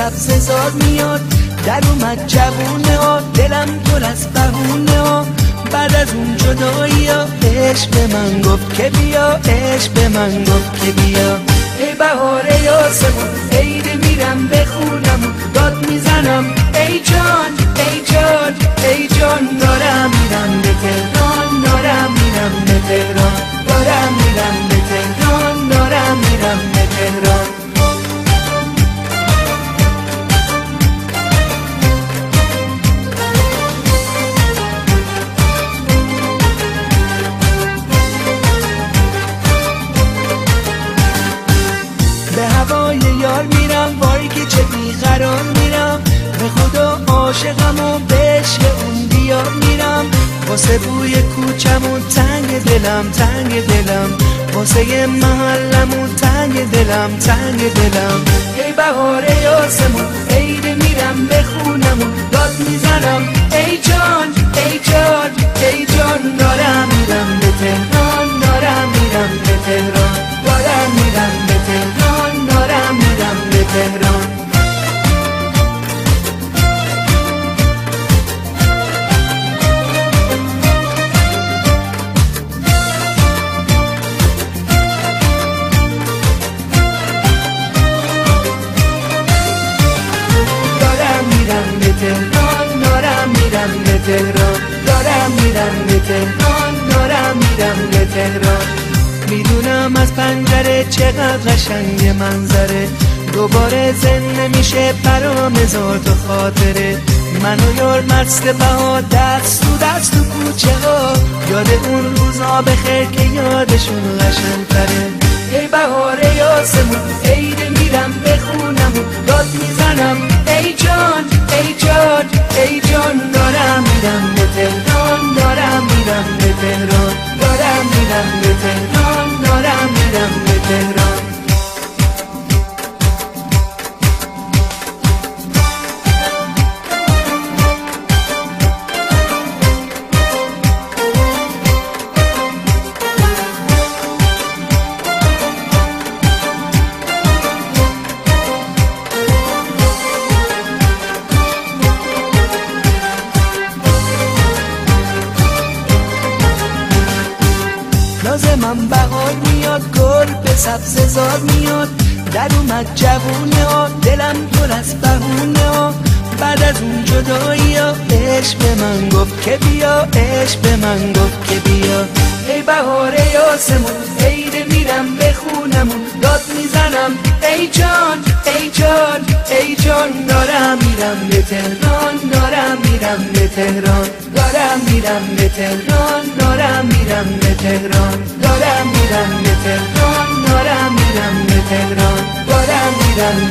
سبز زاد میاد. در اومد جوونه ها دلم پر از بهونه ها بعد از اون جدایی ها عشق به من گفت که بیا عشق به من گفت که بیا. ای بهار یاسمون عید میرم بخونم داد می‌زنم ای جان ای جان ای جان. دارم میرم به تهران دارم میرم به تهران. دارم میرم وای که چه بیقرار میرم. به خدا عاشقم و عشق اون دیار میرم. واسه بوی کوچمون تنگ دلم تنگ دلم. واسه محلمون تنگ دلم تنگ دلم. ای بهار آسمون عید تهران. دارم میرم به تهران دارم میرم به تهران. می‌دونم از پنجره چقدر قشنگ منظره. دوباره زن نمیشه برام هزار تا خاطره. من و یار مست بها دست تو دست تو کوچه ها. یاد اون روزا بخیر که یادشون قشنگ. لازمم بهار میاد گل به سبز زاد میاد. در اومد جوونه ها دلم پر از بهونه ها بعد از اون جدایی ها عشق به من گفت که بیا عشق به من گفت که بیا. ای بهار آسمون عید میرم بخونم داد می‌زنم ای جان ای جان ای جان دارم میرم به تهران دارم میرم به تهران. دارم میرم به تهران. دارم میرم به تهران. دارم میرم به تهران. دارم میرم به تهران. دارم میرم